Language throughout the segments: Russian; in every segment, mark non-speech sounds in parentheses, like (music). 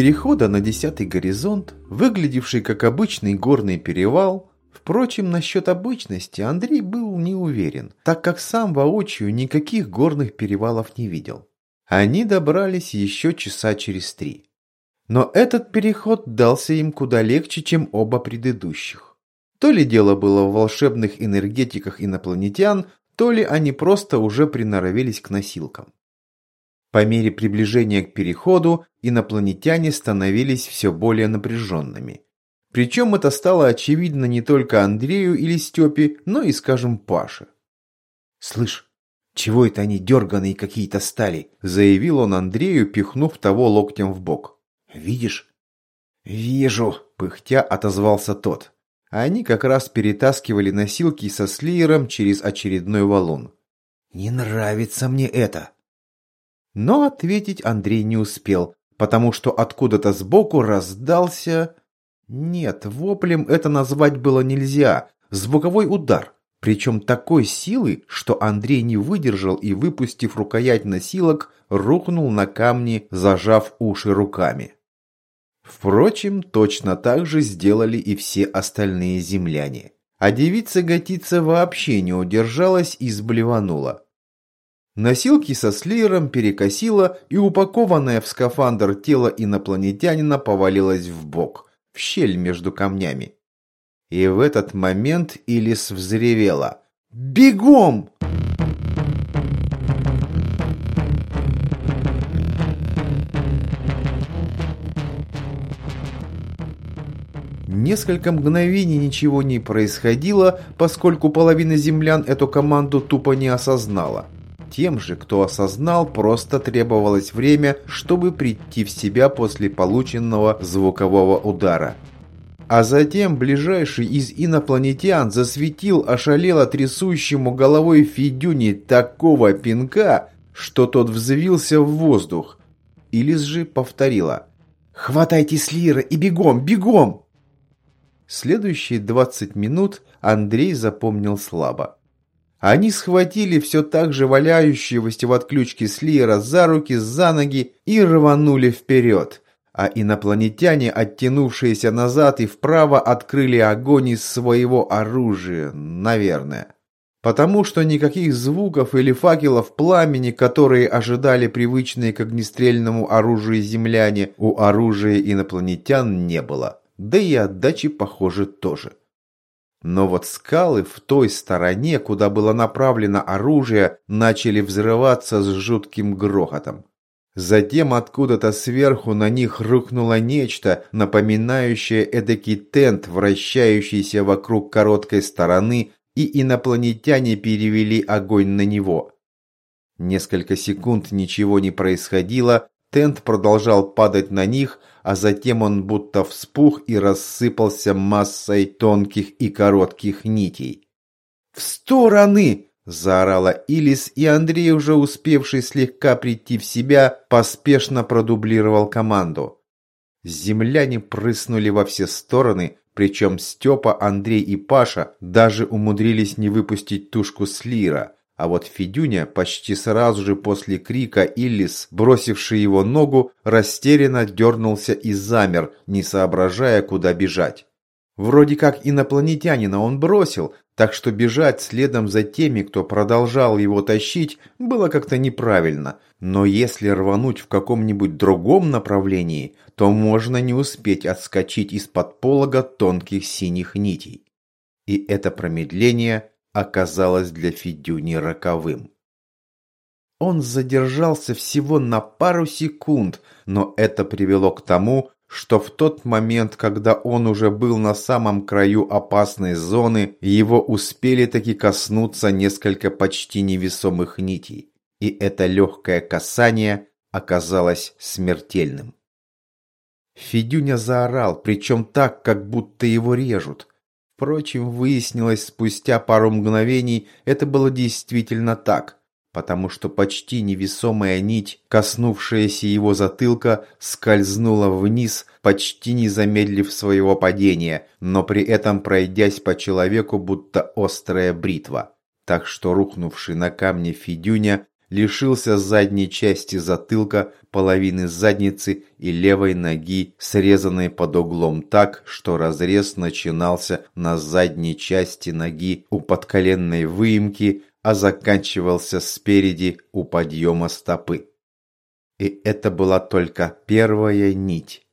Перехода на десятый горизонт, выглядевший как обычный горный перевал, впрочем, насчет обычности Андрей был не уверен, так как сам воочию никаких горных перевалов не видел. Они добрались еще часа через три. Но этот переход дался им куда легче, чем оба предыдущих. То ли дело было в волшебных энергетиках инопланетян, то ли они просто уже приноровились к носилкам. По мере приближения к переходу инопланетяне становились все более напряженными. Причем это стало очевидно не только Андрею или Степе, но и, скажем, Паше. «Слышь, чего это они дерганые какие-то стали?» – заявил он Андрею, пихнув того локтем в бок. «Видишь?» «Вижу», – пыхтя отозвался тот. Они как раз перетаскивали носилки со слиером через очередной валун. «Не нравится мне это», но ответить Андрей не успел, потому что откуда-то сбоку раздался... Нет, воплем это назвать было нельзя. Звуковой удар. Причем такой силы, что Андрей не выдержал и, выпустив рукоять носилок, рухнул на камни, зажав уши руками. Впрочем, точно так же сделали и все остальные земляне. А девица Готица вообще не удержалась и сблеванула. Носилки со слеером перекосило, и упакованное в скафандр тело инопланетянина повалилось в бок, в щель между камнями. И в этот момент Илис взревела. «Бегом!» Несколько мгновений ничего не происходило, поскольку половина землян эту команду тупо не осознала. Тем же, кто осознал, просто требовалось время, чтобы прийти в себя после полученного звукового удара. А затем ближайший из инопланетян засветил ошалело трясущему головой Федюни такого пинка, что тот взвился в воздух. Илис же повторила «Хватайте Слира и бегом, бегом!» Следующие 20 минут Андрей запомнил слабо. Они схватили все так же валяющегося в отключке Слиера за руки, за ноги и рванули вперед. А инопланетяне, оттянувшиеся назад и вправо, открыли огонь из своего оружия, наверное. Потому что никаких звуков или факелов пламени, которые ожидали привычные к огнестрельному оружию земляне, у оружия инопланетян не было. Да и отдачи, похоже, тоже. Но вот скалы в той стороне, куда было направлено оружие, начали взрываться с жутким грохотом. Затем откуда-то сверху на них рухнуло нечто, напоминающее эдакий тент, вращающийся вокруг короткой стороны, и инопланетяне перевели огонь на него. Несколько секунд ничего не происходило, тент продолжал падать на них, а затем он будто вспух и рассыпался массой тонких и коротких нитей. «В стороны!» – заорала Илис, и Андрей, уже успевший слегка прийти в себя, поспешно продублировал команду. Земляне прыснули во все стороны, причем Степа, Андрей и Паша даже умудрились не выпустить тушку Слира – а вот Федюня почти сразу же после крика Иллис, бросивший его ногу, растерянно дернулся и замер, не соображая, куда бежать. Вроде как инопланетянина он бросил, так что бежать следом за теми, кто продолжал его тащить, было как-то неправильно. Но если рвануть в каком-нибудь другом направлении, то можно не успеть отскочить из-под полога тонких синих нитей. И это промедление оказалось для Федюни роковым. Он задержался всего на пару секунд, но это привело к тому, что в тот момент, когда он уже был на самом краю опасной зоны, его успели таки коснуться несколько почти невесомых нитей, и это легкое касание оказалось смертельным. Федюня заорал, причем так, как будто его режут. Впрочем, выяснилось спустя пару мгновений, это было действительно так, потому что почти невесомая нить, коснувшаяся его затылка, скользнула вниз, почти не замедлив своего падения, но при этом пройдясь по человеку, будто острая бритва. Так что рухнувший на камне Федюня лишился задней части затылка, половины задницы и левой ноги, срезанной под углом так, что разрез начинался на задней части ноги у подколенной выемки, а заканчивался спереди у подъема стопы. И это была только первая нить.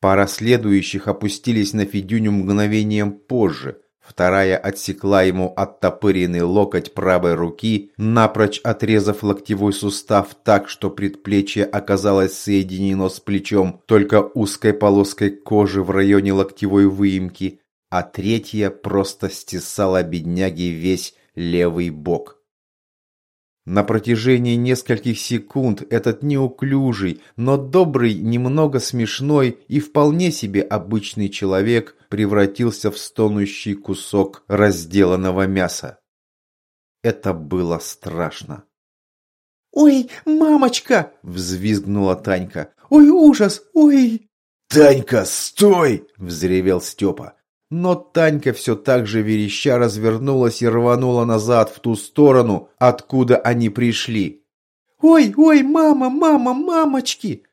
Пара следующих опустились на Федюню мгновением позже. Вторая отсекла ему оттопыренный локоть правой руки, напрочь отрезав локтевой сустав так, что предплечье оказалось соединено с плечом только узкой полоской кожи в районе локтевой выемки, а третья просто стесала бедняги весь левый бок. На протяжении нескольких секунд этот неуклюжий, но добрый, немного смешной и вполне себе обычный человек превратился в стонущий кусок разделанного мяса. Это было страшно. «Ой, мамочка!» – взвизгнула Танька. «Ой, ужас! Ой!» «Танька, стой!» – взревел Степа. Но Танька все так же вереща развернулась и рванула назад в ту сторону, откуда они пришли. «Ой, ой, мама, мама, мамочки!»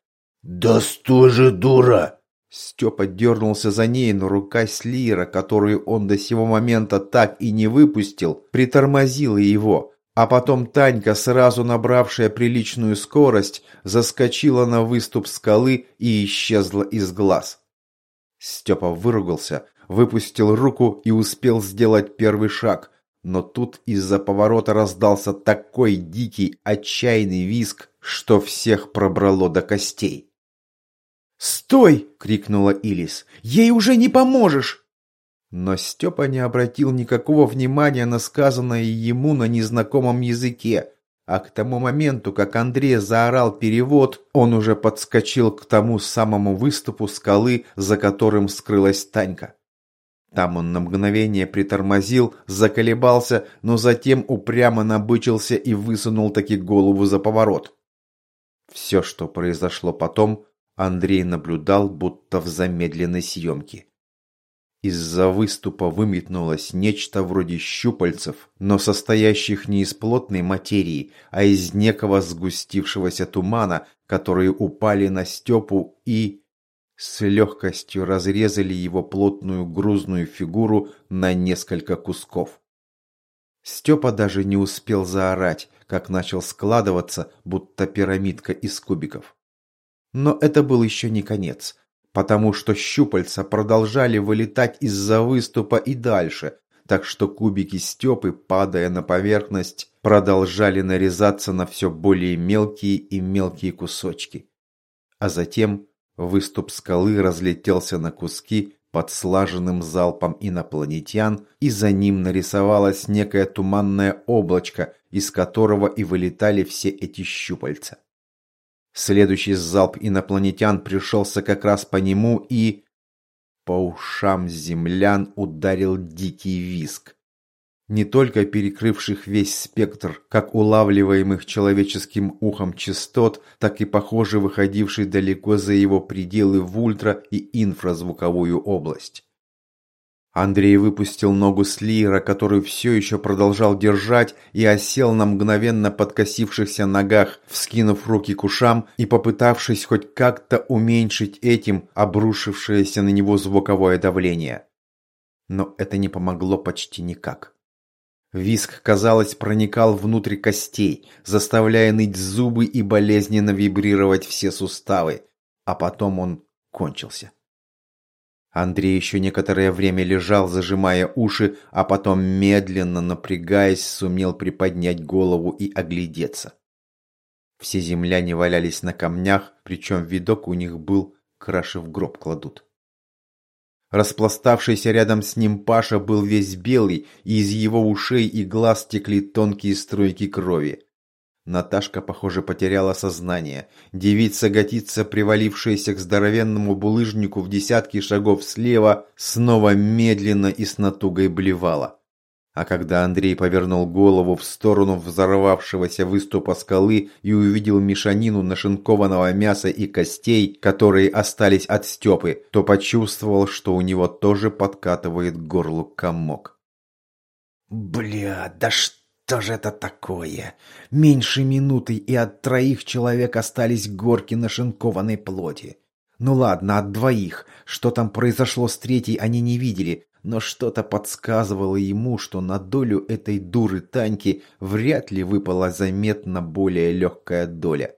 «Да что же, дура!» Степа дернулся за ней, но рука Слира, которую он до сего момента так и не выпустил, притормозила его. А потом Танька, сразу набравшая приличную скорость, заскочила на выступ скалы и исчезла из глаз. Степа выругался, выпустил руку и успел сделать первый шаг. Но тут из-за поворота раздался такой дикий, отчаянный визг, что всех пробрало до костей. «Стой!» — крикнула Илис. «Ей уже не поможешь!» Но Степа не обратил никакого внимания на сказанное ему на незнакомом языке, а к тому моменту, как Андрей заорал перевод, он уже подскочил к тому самому выступу скалы, за которым скрылась Танька. Там он на мгновение притормозил, заколебался, но затем упрямо набычился и высунул таки голову за поворот. Все, что произошло потом, Андрей наблюдал, будто в замедленной съемке. Из-за выступа выметнулось нечто вроде щупальцев, но состоящих не из плотной материи, а из некого сгустившегося тумана, которые упали на Степу и с легкостью разрезали его плотную грузную фигуру на несколько кусков. Степа даже не успел заорать, как начал складываться, будто пирамидка из кубиков. Но это был еще не конец, потому что щупальца продолжали вылетать из-за выступа и дальше, так что кубики Степы, падая на поверхность, продолжали нарезаться на все более мелкие и мелкие кусочки. А затем Выступ скалы разлетелся на куски под слаженным залпом инопланетян, и за ним нарисовалось некое туманное облачко, из которого и вылетали все эти щупальца. Следующий залп инопланетян пришелся как раз по нему и... По ушам землян ударил дикий виск не только перекрывших весь спектр как улавливаемых человеческим ухом частот, так и, похоже, выходивший далеко за его пределы в ультра- и инфразвуковую область. Андрей выпустил ногу Слира, который все еще продолжал держать, и осел на мгновенно подкосившихся ногах, вскинув руки к ушам и попытавшись хоть как-то уменьшить этим обрушившееся на него звуковое давление. Но это не помогло почти никак. Виск, казалось, проникал внутрь костей, заставляя ныть зубы и болезненно вибрировать все суставы. А потом он кончился. Андрей еще некоторое время лежал, зажимая уши, а потом, медленно напрягаясь, сумел приподнять голову и оглядеться. Все земляне валялись на камнях, причем видок у них был краши в гроб кладут. Распластавшийся рядом с ним Паша был весь белый, и из его ушей и глаз текли тонкие струйки крови. Наташка, похоже, потеряла сознание. Девица-готица, привалившаяся к здоровенному булыжнику в десятки шагов слева, снова медленно и с натугой блевала. А когда Андрей повернул голову в сторону взорвавшегося выступа скалы и увидел мешанину нашинкованного мяса и костей, которые остались от Степы, то почувствовал, что у него тоже подкатывает к горлу комок. «Бля, да что же это такое? Меньше минуты, и от троих человек остались горки нашинкованной плоти. Ну ладно, от двоих. Что там произошло с третьей, они не видели, но что-то подсказывало ему, что на долю этой дуры Таньки вряд ли выпала заметно более легкая доля.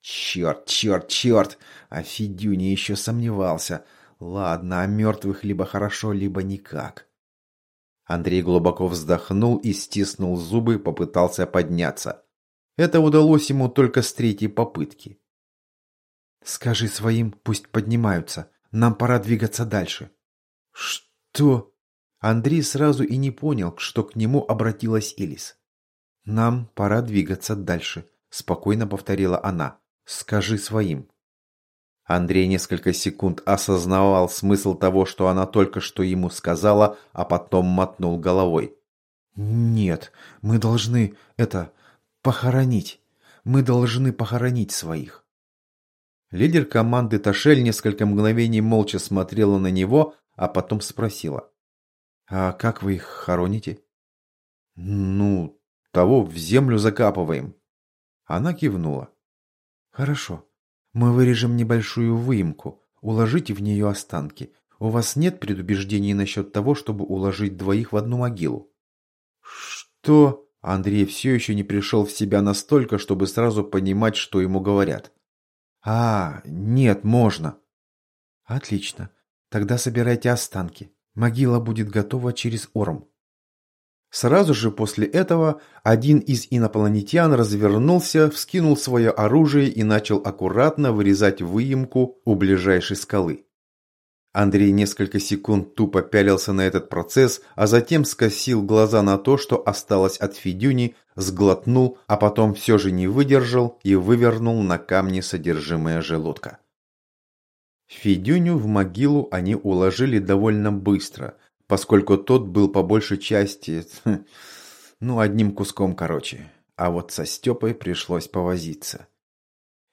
Черт, черт, черт! А Федюня еще сомневался. Ладно, о мертвых либо хорошо, либо никак. Андрей глубоко вздохнул и стиснул зубы, попытался подняться. Это удалось ему только с третьей попытки. «Скажи своим, пусть поднимаются. Нам пора двигаться дальше». «Что?» Андрей сразу и не понял, что к нему обратилась Илис. «Нам пора двигаться дальше», – спокойно повторила она. «Скажи своим». Андрей несколько секунд осознавал смысл того, что она только что ему сказала, а потом мотнул головой. «Нет, мы должны это похоронить. Мы должны похоронить своих». Лидер команды Ташель несколько мгновений молча смотрела на него, а потом спросила. «А как вы их хороните?» «Ну, того в землю закапываем». Она кивнула. «Хорошо. Мы вырежем небольшую выемку. Уложите в нее останки. У вас нет предубеждений насчет того, чтобы уложить двоих в одну могилу?» «Что?» Андрей все еще не пришел в себя настолько, чтобы сразу понимать, что ему говорят. «А, нет, можно». «Отлично. Тогда собирайте останки. Могила будет готова через Орм. Сразу же после этого один из инопланетян развернулся, вскинул свое оружие и начал аккуратно вырезать выемку у ближайшей скалы. Андрей несколько секунд тупо пялился на этот процесс, а затем скосил глаза на то, что осталось от Федюни, сглотнул, а потом все же не выдержал и вывернул на камне содержимое желудка. Федюню в могилу они уложили довольно быстро, поскольку тот был по большей части, (laughs) ну, одним куском короче. А вот со Степой пришлось повозиться.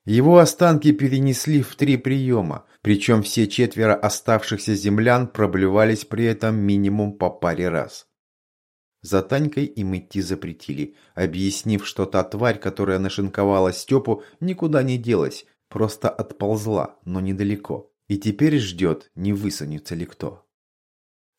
Его останки перенесли в три приема, причем все четверо оставшихся землян проблевались при этом минимум по паре раз. За Танькой им идти запретили, объяснив, что та тварь, которая нашинковала Степу, никуда не делась, Просто отползла, но недалеко. И теперь ждет, не высунется ли кто.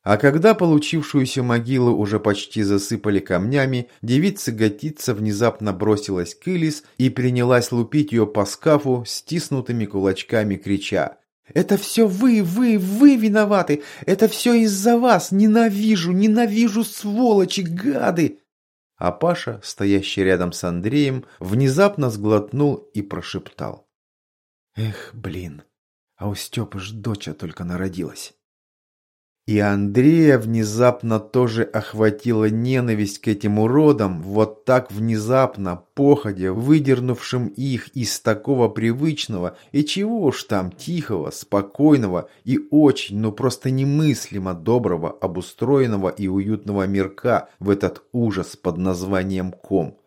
А когда получившуюся могилу уже почти засыпали камнями, девица-готица внезапно бросилась к Илис и принялась лупить ее по скафу стиснутыми кулачками, крича «Это все вы, вы, вы виноваты! Это все из-за вас! Ненавижу, ненавижу, сволочи, гады!» А Паша, стоящий рядом с Андреем, внезапно сглотнул и прошептал. Эх, блин, а у Степы ж доча только народилась. И Андрея внезапно тоже охватила ненависть к этим уродам, вот так внезапно, походя, выдернувшим их из такого привычного и чего уж там тихого, спокойного и очень, ну просто немыслимо доброго, обустроенного и уютного мирка в этот ужас под названием Ком.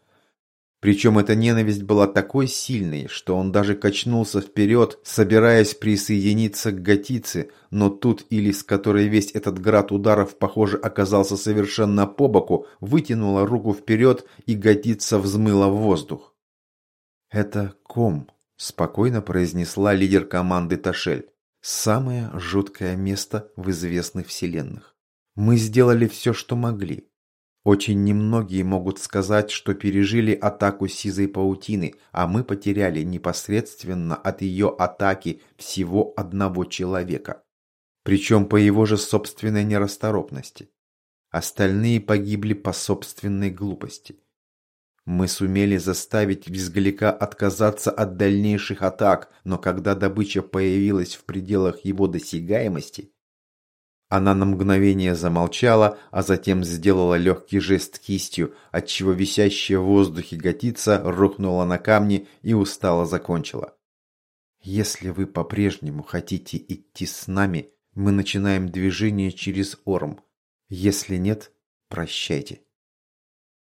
Причем эта ненависть была такой сильной, что он даже качнулся вперед, собираясь присоединиться к Готице, но тут Илис, которой весь этот град ударов, похоже, оказался совершенно по боку, вытянула руку вперед и Готица взмыла в воздух. «Это ком», – спокойно произнесла лидер команды Ташель. «Самое жуткое место в известных вселенных. Мы сделали все, что могли. Очень немногие могут сказать, что пережили атаку сизой паутины, а мы потеряли непосредственно от ее атаки всего одного человека. Причем по его же собственной нерасторопности. Остальные погибли по собственной глупости. Мы сумели заставить Визгляка отказаться от дальнейших атак, но когда добыча появилась в пределах его досягаемости, она на мгновение замолчала, а затем сделала легкий жест кистью, отчего висящая в воздухе готица рухнула на камни и устало закончила. «Если вы по-прежнему хотите идти с нами, мы начинаем движение через Орм. Если нет, прощайте».